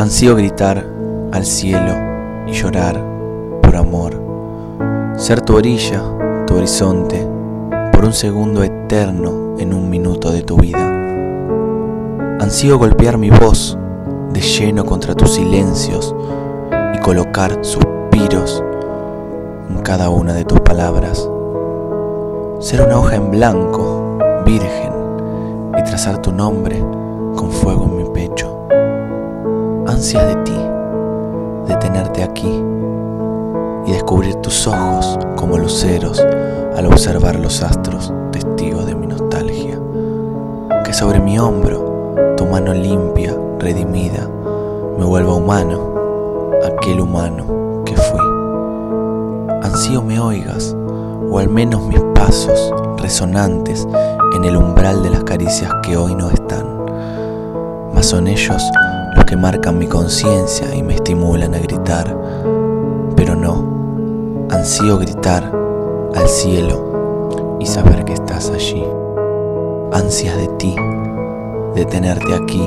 Ansío gritar al cielo y llorar por amor, ser tu orilla, tu horizonte, por un segundo eterno en un minuto de tu vida. Ansío golpear mi voz de lleno contra tus silencios y colocar suspiros en cada una de tus palabras. Ser una hoja en blanco, virgen, y trazar tu nombre con fuego en mi pecho. De ti, de tenerte aquí y descubrir tus ojos como luceros al observar los astros, testigos de mi nostalgia. Que sobre mi hombro tu mano limpia, redimida, me vuelva humano, aquel humano que fui. Ansío me oigas, o al menos mis pasos resonantes en el umbral de las caricias que hoy no están. Mas son ellos los que marcan mi conciencia y me estimulan a gritar. Pero no, ansío gritar al cielo y saber que estás allí. Ansias de ti, de tenerte aquí